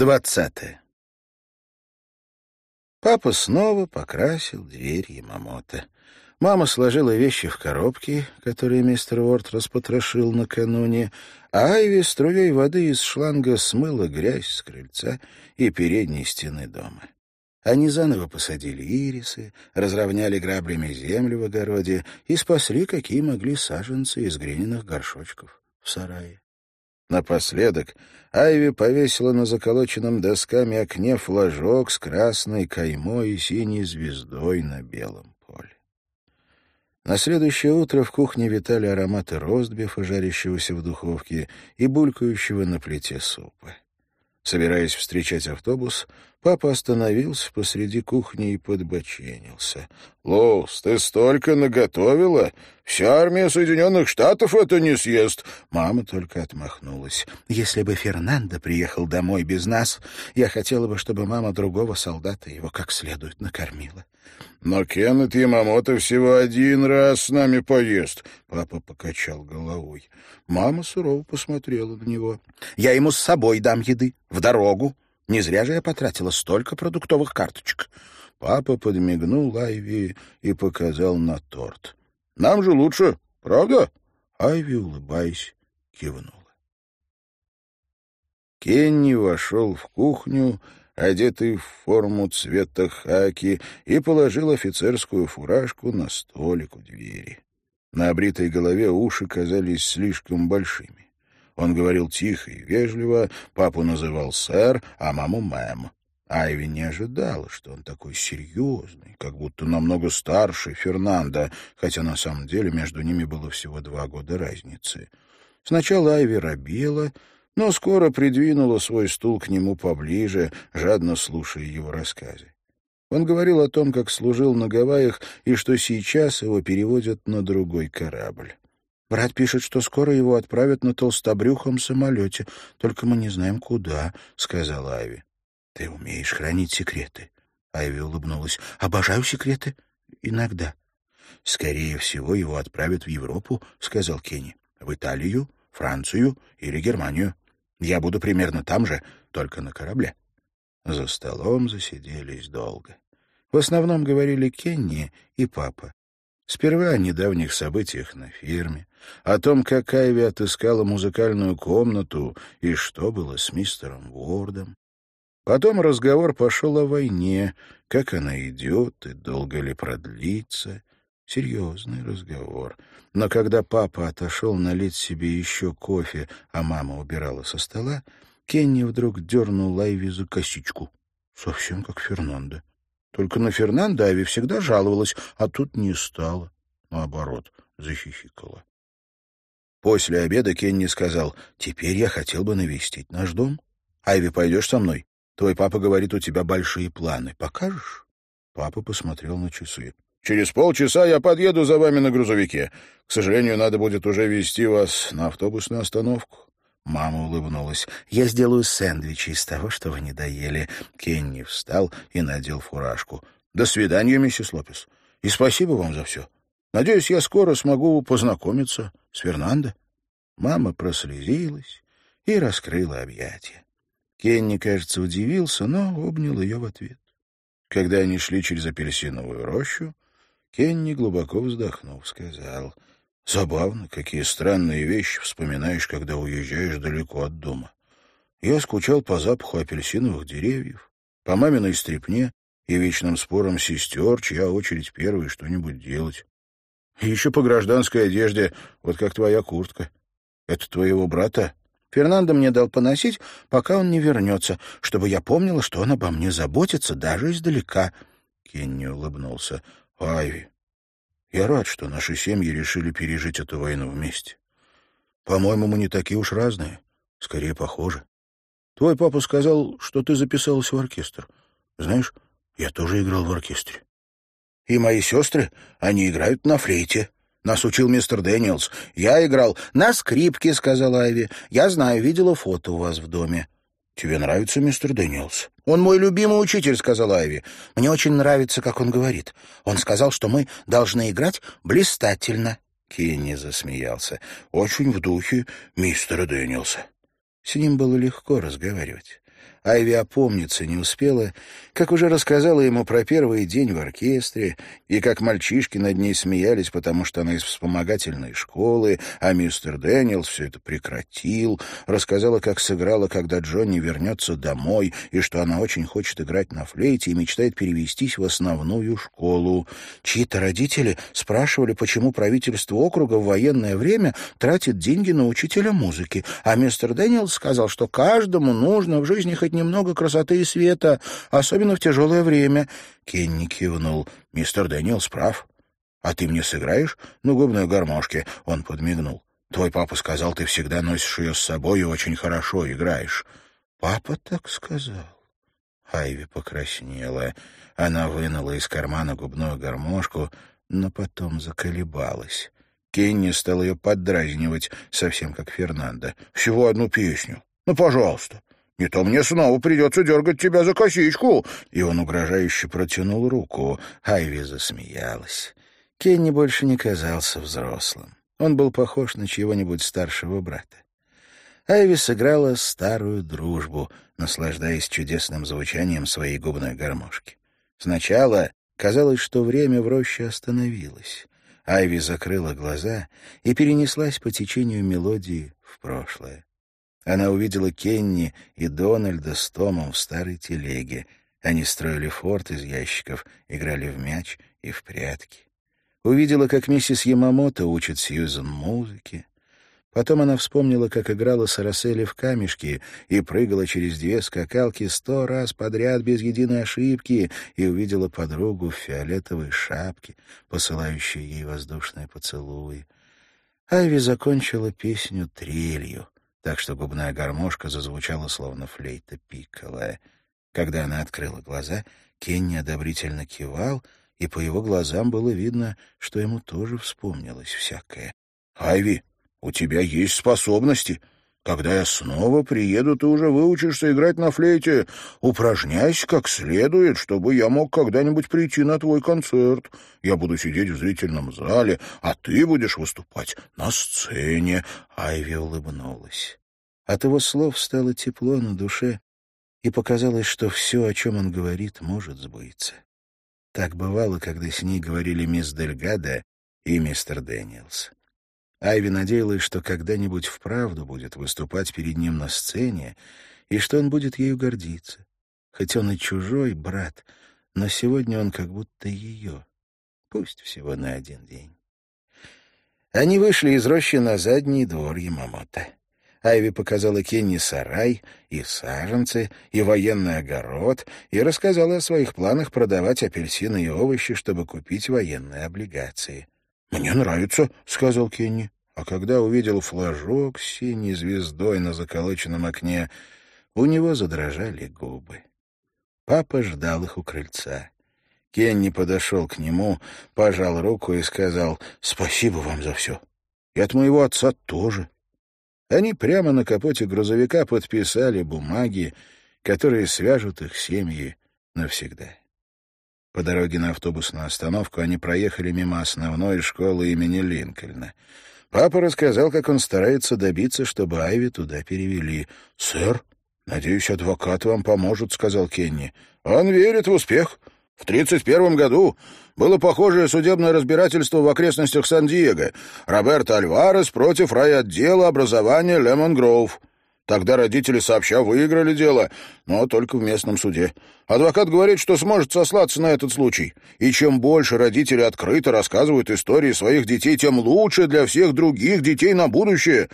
Двадцатое. Папа снова покрасил дверь Ямамото. Мама сложила вещи в коробки, которые мистер Уорд распотрошил накануне, а Айви струей воды из шланга смыла грязь с крыльца и передней стены дома. Они заново посадили ирисы, разровняли граблями землю в огороде и спасли, какие могли саженцы из глиняных горшочков в сарае. Напоследок Айви повесила на заколоченном досками окне флажок с красной каймой и синей звездой на белом поле. На следующее утро в кухне витали ароматы ростбифа, жарящегося в духовке, и булькающего на плите супа. Собираясь встречать автобус, папа остановился посреди кухни и подбоченился. — Лоус, ты столько наготовила? Вся армия Соединенных Штатов это не съест. Мама только отмахнулась. — Если бы Фернандо приехал домой без нас, я хотела бы, чтобы мама другого солдата его как следует накормила. Но Кеннет Ямамото всего один раз с нами поест. Папа покачал головой. Мама сурово посмотрела на него. Я ему с собой дам еды, в дорогу. Не зря же я потратила столько продуктовых карточек. Папа подмигнул Айви и показал на торт. Нам же лучше, правда? Айви, улыбаясь, кивнула. Кенни вошел в кухню одетый в форму цвета хаки, и положил офицерскую фуражку на столик у двери. На обритой голове уши казались слишком большими. Он говорил тихо и вежливо, папу называл сэр, а маму мэм. Айви не ожидала, что он такой серьезный, как будто намного старше Фернанда, хотя на самом деле между ними было всего два года разницы. Сначала Айви робела, но скоро придвинула свой стул к нему поближе, жадно слушая его рассказы. Он говорил о том, как служил на Гавайях и что сейчас его переводят на другой корабль. «Брат пишет, что скоро его отправят на толстобрюхом самолете, только мы не знаем, куда», — сказала Айви. «Ты умеешь хранить секреты». Айви улыбнулась. «Обожаю секреты. Иногда». «Скорее всего, его отправят в Европу», — сказал Кенни. «В Италию, Францию или Германию. Я буду примерно там же, только на корабле. За столом засиделись долго. В основном говорили Кенни и папа. Сперва о недавних событиях на ферме, о том, как Айви отыскала музыкальную комнату и что было с мистером Уордом. Потом разговор пошел о войне, как она идет и долго ли продлится. Серьезный разговор. Но когда папа отошел налить себе еще кофе, а мама убирала со стола, Кенни вдруг дернул Айви за косичку. Совсем как Фернандо. Только на Фернандо Айви всегда жаловалась, а тут не стала. Наоборот, захихикала. После обеда Кенни сказал, «Теперь я хотел бы навестить наш дом. Айви, пойдешь со мной? Твой папа говорит, у тебя большие планы. Покажешь?» Папа посмотрел на часы. Через полчаса я подъеду за вами на грузовике. К сожалению, надо будет уже везти вас на автобусную остановку». Мама улыбнулась. «Я сделаю сэндвичи из того, что вы не доели». Кенни встал и надел фуражку. «До свидания, миссис Лопес. И спасибо вам за все. Надеюсь, я скоро смогу познакомиться с Фернандо». Мама прослезилась и раскрыла объятия. Кенни, кажется, удивился, но обнял ее в ответ. Когда они шли через апельсиновую рощу, Кенни, глубоко вздохнув, сказал, «Забавно, какие странные вещи вспоминаешь, когда уезжаешь далеко от дома. Я скучал по запаху апельсиновых деревьев, по маминой стрепне и вечным спорам сестер, чья очередь первой что-нибудь делать. И еще по гражданской одежде, вот как твоя куртка. Это твоего брата?» Фернандо мне дал поносить, пока он не вернется, чтобы я помнила, что он обо мне заботится даже издалека. Кенни улыбнулся. Айви, я рад, что наши семьи решили пережить эту войну вместе. По-моему, мы не такие уж разные, скорее похожи. Твой папа сказал, что ты записалась в оркестр. Знаешь, я тоже играл в оркестре. И мои сестры, они играют на флейте. Нас учил мистер Дэниелс. Я играл на скрипке, сказала Айви. Я знаю, видела фото у вас в доме. «Тебе нравится мистер Дэниелс?» «Он мой любимый учитель», — сказала Айви. «Мне очень нравится, как он говорит. Он сказал, что мы должны играть блистательно». Кенни засмеялся. «Очень в духе мистера Дэниелса». С ним было легко разговаривать. Айви опомниться не успела, как уже рассказала ему про первый день в оркестре, и как мальчишки над ней смеялись, потому что она из вспомогательной школы, а мистер Дэниелс все это прекратил, рассказала, как сыграла, когда Джонни вернется домой, и что она очень хочет играть на флейте и мечтает перевестись в основную школу. Чьи-то родители спрашивали, почему правительство округа в военное время тратит деньги на учителя музыки, а мистер Дэниелс сказал, что каждому нужно в жизни хоть немного красоты и света, особенно в тяжелое время. Кенни кивнул. «Мистер Дэниелс прав. А ты мне сыграешь на губной гармошке?» Он подмигнул. «Твой папа сказал, ты всегда носишь ее с собой и очень хорошо играешь». «Папа так сказал». Айви покраснела. Она вынула из кармана губную гармошку, но потом заколебалась. Кенни стал ее поддразнивать, совсем как Фернандо. «Всего одну песню. Ну, пожалуйста. Не то мне снова придется дергать тебя за косичку!» И он угрожающе протянул руку. Айви засмеялась. Кенни больше не казался взрослым. Он был похож на чьего-нибудь старшего брата. Айви сыграла старую дружбу, наслаждаясь чудесным звучанием своей губной гармошки. Сначала казалось, что время в роще остановилось. Айви закрыла глаза и перенеслась по течению мелодии в прошлое. Она увидела Кенни и Дональда с Томом в старой телеге. Они строили форт из ящиков, играли в мяч и в прятки. Увидела, как миссис Ямамото учит Сьюзен музыке. Потом она вспомнила, как играла Сарасели в камешки и прыгала через две скакалки сто раз подряд без единой ошибки, и увидела подругу в фиолетовой шапке, посылающей ей воздушные поцелуи. Айви закончила песню трелью — так что губная гармошка зазвучала, словно флейта пикколая. Когда она открыла глаза, Кенни одобрительно кивал, и по его глазам было видно, что ему тоже вспомнилось всякое. — Айви, у тебя есть способности. Когда я снова приеду, ты уже выучишься играть на флейте. Упражняйся как следует, чтобы я мог когда-нибудь прийти на твой концерт. Я буду сидеть в зрительном зале, а ты будешь выступать на сцене». Айви улыбнулась. От его слов стало тепло на душе, и показалось, что все, о чем он говорит, может сбыться. Так бывало, когда с ней говорили мисс Дельгада и мистер Дэниелс. Айви надеялась, что когда-нибудь вправду будет выступать перед ним на сцене, и что он будет ею гордиться. Хоть он и чужой брат, но сегодня он как будто ее. Пусть всего на один день. Они вышли из рощи на задний двор Ямамото. Айви показала Кенни сарай, и саженцы, и военный огород, и рассказала о своих планах продавать апельсины и овощи, чтобы купить военные облигации. «Мне нравится», — сказал Кенни. А когда увидел флажок с синей звездой на заколоченном окне, у него задрожали губы. Папа ждал их у крыльца. Кенни подошел к нему, пожал руку и сказал «Спасибо вам за все. И от моего отца тоже». Они прямо на капоте грузовика подписали бумаги, которые свяжут их семьи навсегда. По дороге на автобусную остановку они проехали мимо основной школы имени Линкольна. Папа рассказал, как он старается добиться, чтобы Айви туда перевели. «Сэр, надеюсь, адвокат вам поможет», — сказал Кенни. «Он верит в успех. В тридцать первом году было похожее судебное разбирательство в окрестностях Сан-Диего. Роберто Альварес против райотдела образования Лемон Гроув. Тогда родители сообща выиграли дело, но только в местном суде. Адвокат говорит, что сможет сослаться на этот случай. И чем больше родители открыто рассказывают истории своих детей, тем лучше для всех других детей на будущее.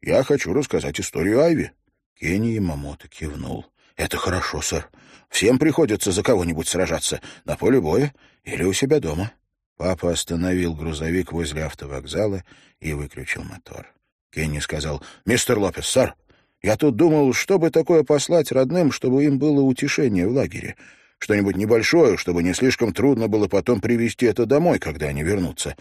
Я хочу рассказать историю Айви. Кенни Ямамото кивнул. «Это хорошо, сэр. Всем приходится за кого-нибудь сражаться. На поле боя или у себя дома». Папа остановил грузовик возле автовокзала и выключил мотор. Кенни сказал, «Мистер Лопес, сэр, я тут думал, что бы такое послать родным, чтобы им было утешение в лагере. Что-нибудь небольшое, чтобы не слишком трудно было потом привезти это домой, когда они вернутся.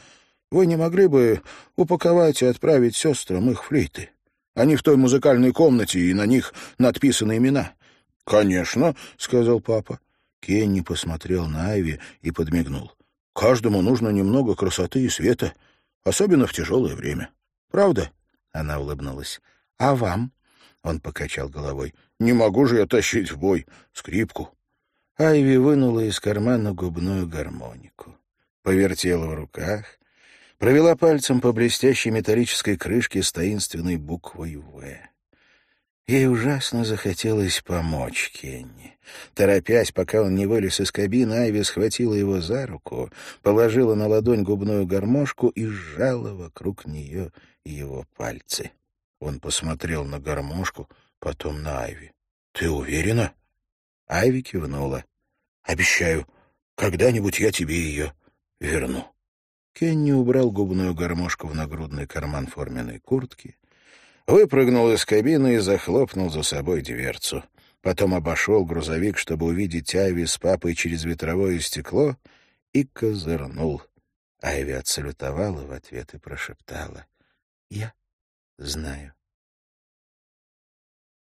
Вы не могли бы упаковать и отправить сестрам их флейты? Они в той музыкальной комнате, и на них надписаны имена. — Конечно, — сказал папа. Кенни посмотрел на Айви и подмигнул. — Каждому нужно немного красоты и света, особенно в тяжелое время. Правда? Она улыбнулась. — А вам? Он покачал головой. «Не могу же я тащить в бой скрипку». Айви вынула из кармана губную гармонику. Повертела в руках, провела пальцем по блестящей металлической крышке с таинственной буквой «В». Ей ужасно захотелось помочь Кенни. Торопясь, пока он не вылез из кабины, Айви схватила его за руку, положила на ладонь губную гармошку и сжала вокруг нее его пальцы. Он посмотрел на гармошку, потом на Айви. «Ты уверена?» Айви кивнула. «Обещаю, когда-нибудь я тебе ее верну». Кенни убрал губную гармошку в нагрудный карман форменной куртки, выпрыгнул из кабины и захлопнул за собой дверцу. Потом обошел грузовик, чтобы увидеть Айви с папой через ветровое стекло, и козырнул. Айви отсалютовала в ответ и прошептала. «Я знаю».